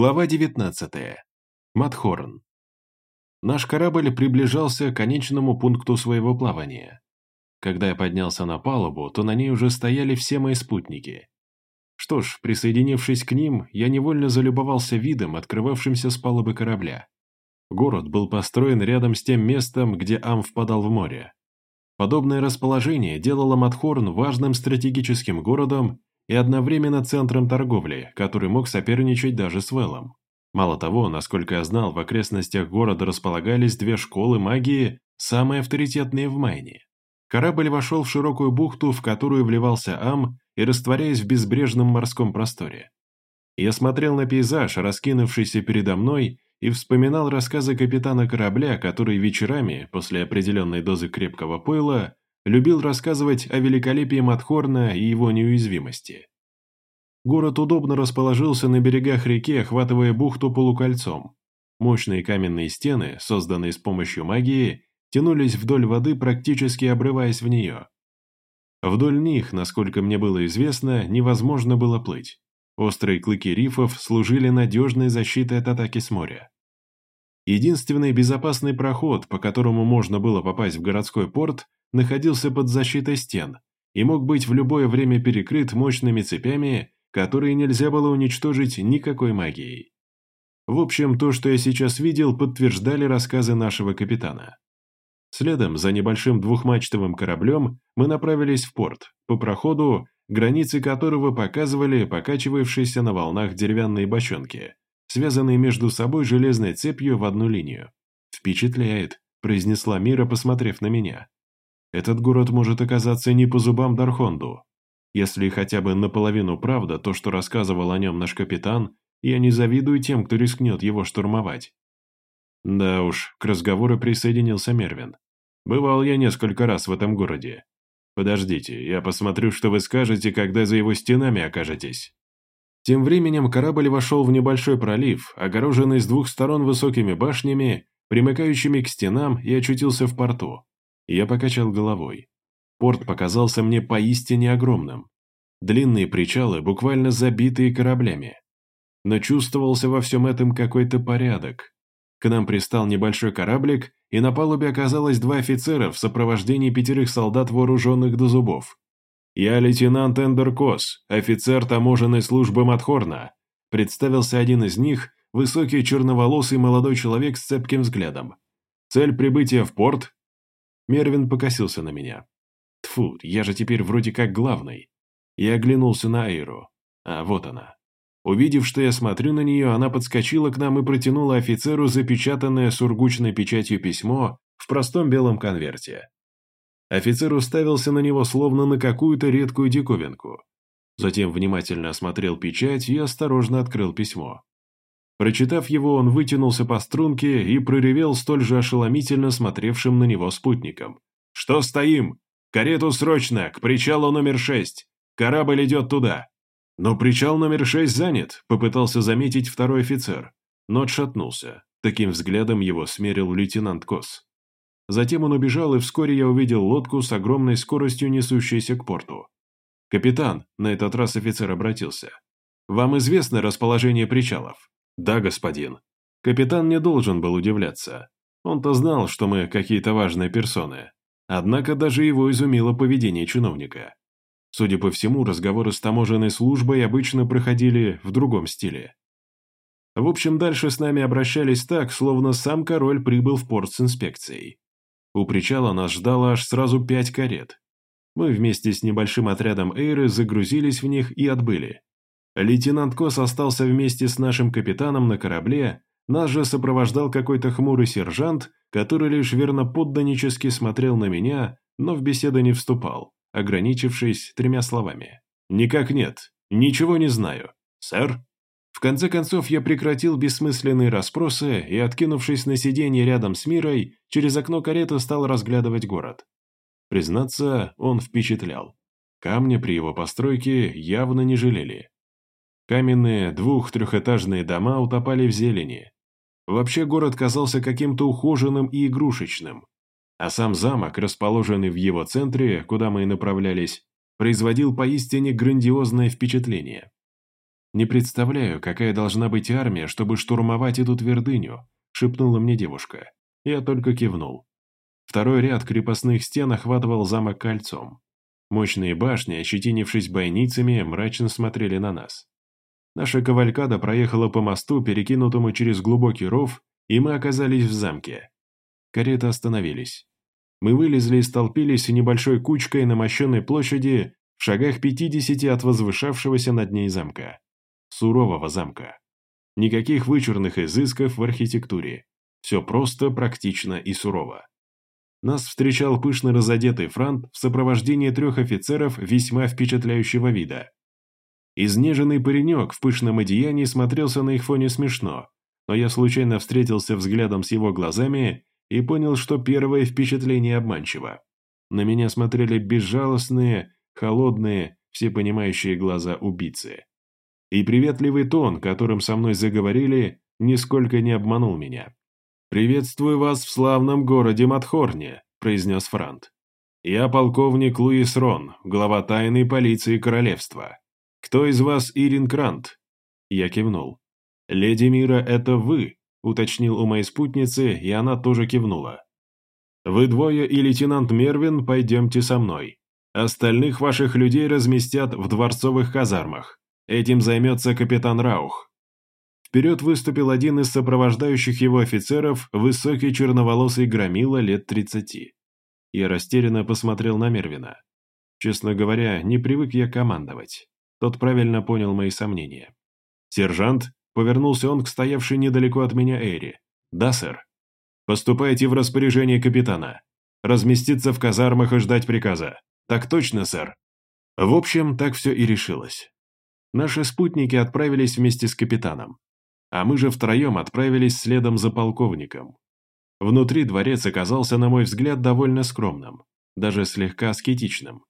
Глава 19. Матхорн. Наш корабль приближался к конечному пункту своего плавания. Когда я поднялся на палубу, то на ней уже стояли все мои спутники. Что ж, присоединившись к ним, я невольно залюбовался видом, открывавшимся с палубы корабля. Город был построен рядом с тем местом, где Ам впадал в море. Подобное расположение делало Матхорн важным стратегическим городом и одновременно центром торговли, который мог соперничать даже с Веллом. Мало того, насколько я знал, в окрестностях города располагались две школы магии, самые авторитетные в Майне. Корабль вошел в широкую бухту, в которую вливался Ам, и растворяясь в безбрежном морском просторе. Я смотрел на пейзаж, раскинувшийся передо мной, и вспоминал рассказы капитана корабля, который вечерами, после определенной дозы крепкого пойла, любил рассказывать о великолепии Матхорна и его неуязвимости. Город удобно расположился на берегах реки, охватывая бухту полукольцом. Мощные каменные стены, созданные с помощью магии, тянулись вдоль воды, практически обрываясь в нее. Вдоль них, насколько мне было известно, невозможно было плыть. Острые клыки рифов служили надежной защитой от атаки с моря. Единственный безопасный проход, по которому можно было попасть в городской порт, находился под защитой стен и мог быть в любое время перекрыт мощными цепями, которые нельзя было уничтожить никакой магией. В общем, то, что я сейчас видел, подтверждали рассказы нашего капитана. Следом за небольшим двухмачтовым кораблем мы направились в порт, по проходу, границы которого показывали покачивавшиеся на волнах деревянные бочонки, связанные между собой железной цепью в одну линию. «Впечатляет», – произнесла Мира, посмотрев на меня. Этот город может оказаться не по зубам Дархонду. Если хотя бы наполовину правда то, что рассказывал о нем наш капитан, я не завидую тем, кто рискнет его штурмовать. Да уж, к разговору присоединился Мервин. Бывал я несколько раз в этом городе. Подождите, я посмотрю, что вы скажете, когда за его стенами окажетесь. Тем временем корабль вошел в небольшой пролив, огороженный с двух сторон высокими башнями, примыкающими к стенам, и очутился в порту. Я покачал головой. Порт показался мне поистине огромным. Длинные причалы, буквально забитые кораблями. Но чувствовался во всем этом какой-то порядок. К нам пристал небольшой кораблик, и на палубе оказалось два офицера в сопровождении пятерых солдат, вооруженных до зубов. «Я лейтенант Эндер Кос, офицер таможенной службы Матхорна», представился один из них, высокий черноволосый молодой человек с цепким взглядом. «Цель прибытия в порт Мервин покосился на меня. Тфу, я же теперь вроде как главный. Я оглянулся на Эйру. А вот она. Увидев, что я смотрю на нее, она подскочила к нам и протянула офицеру запечатанное сургучной печатью письмо в простом белом конверте. Офицер уставился на него словно на какую-то редкую диковинку. Затем внимательно осмотрел печать и осторожно открыл письмо. Прочитав его, он вытянулся по струнке и проревел столь же ошеломительно смотревшим на него спутником. «Что стоим? Карету срочно, к причалу номер шесть. Корабль идет туда». «Но причал номер шесть занят», — попытался заметить второй офицер, но отшатнулся. Таким взглядом его смерил лейтенант Кос. Затем он убежал, и вскоре я увидел лодку с огромной скоростью, несущейся к порту. «Капитан», — на этот раз офицер обратился, — «вам известно расположение причалов?» «Да, господин». Капитан не должен был удивляться. Он-то знал, что мы какие-то важные персоны. Однако даже его изумило поведение чиновника. Судя по всему, разговоры с таможенной службой обычно проходили в другом стиле. В общем, дальше с нами обращались так, словно сам король прибыл в порт с инспекцией. У причала нас ждало аж сразу пять карет. Мы вместе с небольшим отрядом Эйры загрузились в них и отбыли. Лейтенант Кос остался вместе с нашим капитаном на корабле, нас же сопровождал какой-то хмурый сержант, который лишь верноподданнически смотрел на меня, но в беседу не вступал, ограничившись тремя словами. «Никак нет. Ничего не знаю. Сэр?» В конце концов, я прекратил бессмысленные расспросы и, откинувшись на сиденье рядом с Мирой, через окно кареты стал разглядывать город. Признаться, он впечатлял. Камни при его постройке явно не жалели. Каменные двух-трехэтажные дома утопали в зелени. Вообще город казался каким-то ухоженным и игрушечным. А сам замок, расположенный в его центре, куда мы и направлялись, производил поистине грандиозное впечатление. Не представляю, какая должна быть армия, чтобы штурмовать эту твердыню», — шепнула мне девушка. Я только кивнул. Второй ряд крепостных стен охватывал замок кольцом. Мощные башни, ощетинившись бойницами, мрачно смотрели на нас. Наша кавалькада проехала по мосту, перекинутому через глубокий ров, и мы оказались в замке. Кареты остановились. Мы вылезли и столпились небольшой кучкой на мощенной площади в шагах 50 от возвышавшегося над ней замка. Сурового замка. Никаких вычурных изысков в архитектуре. Все просто, практично и сурово. Нас встречал пышно разодетый франт в сопровождении трех офицеров весьма впечатляющего вида. Изнеженный паренек в пышном одеянии смотрелся на их фоне смешно, но я случайно встретился взглядом с его глазами и понял, что первое впечатление обманчиво. На меня смотрели безжалостные, холодные, всепонимающие глаза убийцы. И приветливый тон, которым со мной заговорили, нисколько не обманул меня. «Приветствую вас в славном городе Матхорне», – произнес Франт. «Я полковник Луис Рон, глава тайной полиции королевства. Кто из вас Ирин Крант?» Я кивнул. «Леди Мира, это вы», – уточнил у моей спутницы, и она тоже кивнула. «Вы двое и лейтенант Мервин пойдемте со мной. Остальных ваших людей разместят в дворцовых казармах. Этим займется капитан Раух». Вперед выступил один из сопровождающих его офицеров, высокий черноволосый громила лет тридцати. Я растерянно посмотрел на Мервина. Честно говоря, не привык я командовать. Тот правильно понял мои сомнения. «Сержант?» — повернулся он к стоявшей недалеко от меня Эри. «Да, сэр. Поступайте в распоряжение капитана. Разместиться в казармах и ждать приказа. Так точно, сэр». В общем, так все и решилось. Наши спутники отправились вместе с капитаном а мы же втроем отправились следом за полковником. Внутри дворец оказался, на мой взгляд, довольно скромным, даже слегка аскетичным.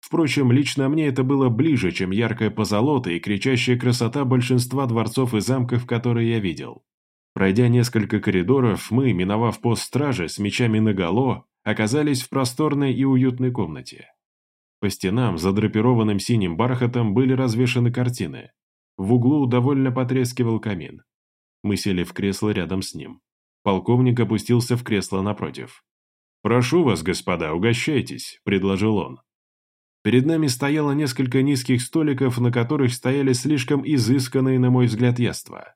Впрочем, лично мне это было ближе, чем яркая позолота и кричащая красота большинства дворцов и замков, которые я видел. Пройдя несколько коридоров, мы, миновав пост стражи с мечами наголо, оказались в просторной и уютной комнате. По стенам, задрапированным синим бархатом, были развешаны картины. В углу довольно потрескивал камин. Мы сели в кресло рядом с ним. Полковник опустился в кресло напротив. «Прошу вас, господа, угощайтесь», – предложил он. Перед нами стояло несколько низких столиков, на которых стояли слишком изысканные, на мой взгляд, яства.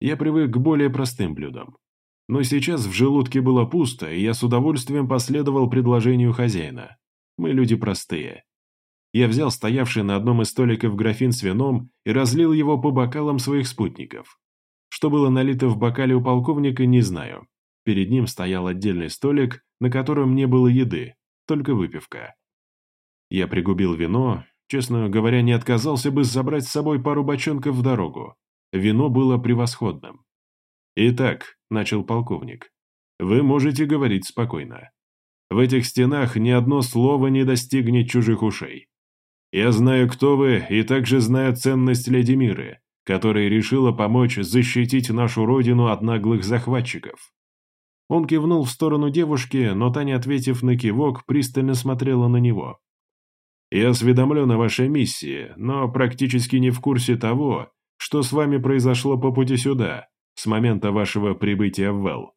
Я привык к более простым блюдам. Но сейчас в желудке было пусто, и я с удовольствием последовал предложению хозяина. Мы люди простые. Я взял стоявший на одном из столиков графин с вином и разлил его по бокалам своих спутников. Что было налито в бокале у полковника, не знаю. Перед ним стоял отдельный столик, на котором не было еды, только выпивка. Я пригубил вино, честно говоря, не отказался бы забрать с собой пару бочонков в дорогу. Вино было превосходным. «Итак», — начал полковник, — «вы можете говорить спокойно. В этих стенах ни одно слово не достигнет чужих ушей. Я знаю, кто вы, и также знаю ценность леди Миры, которая решила помочь защитить нашу родину от наглых захватчиков». Он кивнул в сторону девушки, но та, не ответив на кивок, пристально смотрела на него. «Я осведомлен о вашей миссии, но практически не в курсе того, что с вами произошло по пути сюда, с момента вашего прибытия в Вэл.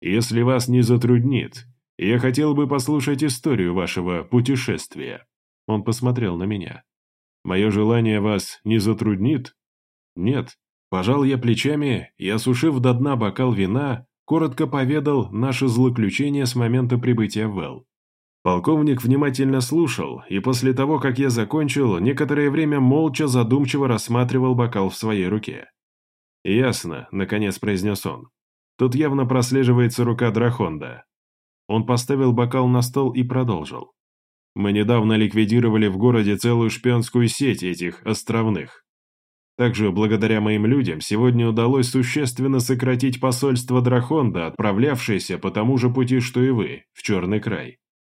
Если вас не затруднит, я хотел бы послушать историю вашего путешествия». Он посмотрел на меня. «Мое желание вас не затруднит?» «Нет». Пожал я плечами и, осушив до дна бокал вина, коротко поведал наше злоключение с момента прибытия в Эл. Полковник внимательно слушал, и после того, как я закончил, некоторое время молча задумчиво рассматривал бокал в своей руке. «Ясно», — наконец произнес он. «Тут явно прослеживается рука Драхонда». Он поставил бокал на стол и продолжил. Мы недавно ликвидировали в городе целую шпионскую сеть этих островных. Также, благодаря моим людям, сегодня удалось существенно сократить посольство Драхонда, отправлявшееся по тому же пути, что и вы, в Черный край.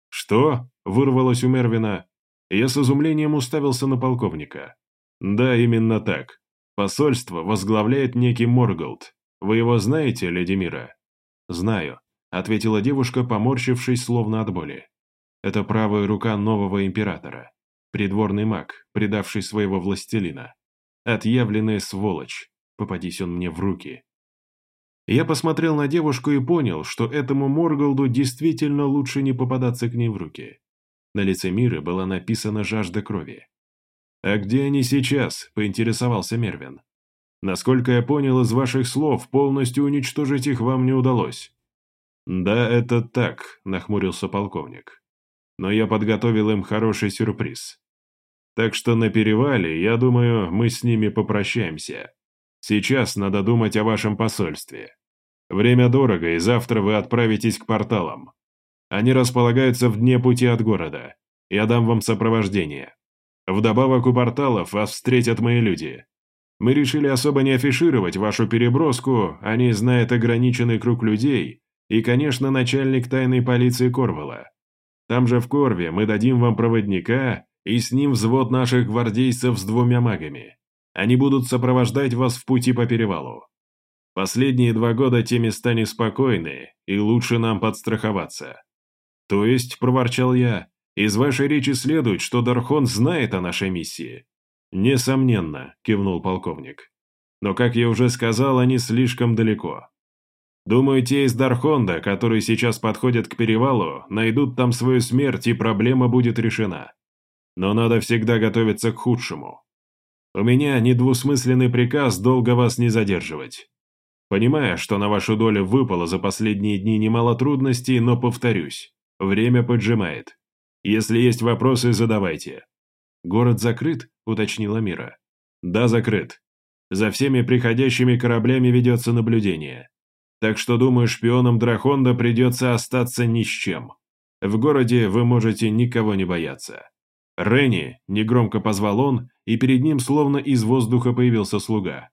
«Что?» – вырвалось у Мервина. Я с изумлением уставился на полковника. «Да, именно так. Посольство возглавляет некий Морголд. Вы его знаете, леди Мира?» «Знаю», – ответила девушка, поморщившись словно от боли. Это правая рука нового императора, придворный маг, предавший своего властелина. Отъявленная сволочь. Попадись он мне в руки. Я посмотрел на девушку и понял, что этому Морголду действительно лучше не попадаться к ней в руки. На лице Миры была написана жажда крови. «А где они сейчас?» – поинтересовался Мервин. «Насколько я понял из ваших слов, полностью уничтожить их вам не удалось». «Да, это так», – нахмурился полковник. «Но я подготовил им хороший сюрприз. Так что на перевале, я думаю, мы с ними попрощаемся. Сейчас надо думать о вашем посольстве. Время дорого, и завтра вы отправитесь к порталам. Они располагаются в дне пути от города. Я дам вам сопровождение. Вдобавок у порталов вас встретят мои люди. Мы решили особо не афишировать вашу переброску, они знают ограниченный круг людей и, конечно, начальник тайной полиции Корвала. Там же в Корве мы дадим вам проводника и с ним взвод наших гвардейцев с двумя магами. Они будут сопровождать вас в пути по перевалу. Последние два года те места неспокойны, и лучше нам подстраховаться. То есть, проворчал я, из вашей речи следует, что Дархон знает о нашей миссии. Несомненно, кивнул полковник. Но, как я уже сказал, они слишком далеко. Думаю, те из Дархонда, которые сейчас подходят к перевалу, найдут там свою смерть, и проблема будет решена. Но надо всегда готовиться к худшему. У меня недвусмысленный приказ долго вас не задерживать. Понимая, что на вашу долю выпало за последние дни немало трудностей, но повторюсь, время поджимает. Если есть вопросы, задавайте. Город закрыт, уточнила Мира. Да, закрыт. За всеми приходящими кораблями ведется наблюдение. Так что, думаю, шпионам Драхонда придется остаться ни с чем. В городе вы можете никого не бояться. «Ренни!» – негромко позвал он, и перед ним словно из воздуха появился слуга.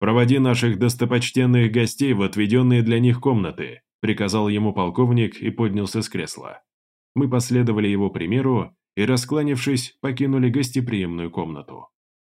«Проводи наших достопочтенных гостей в отведенные для них комнаты», приказал ему полковник и поднялся с кресла. Мы последовали его примеру и, раскланившись, покинули гостеприимную комнату.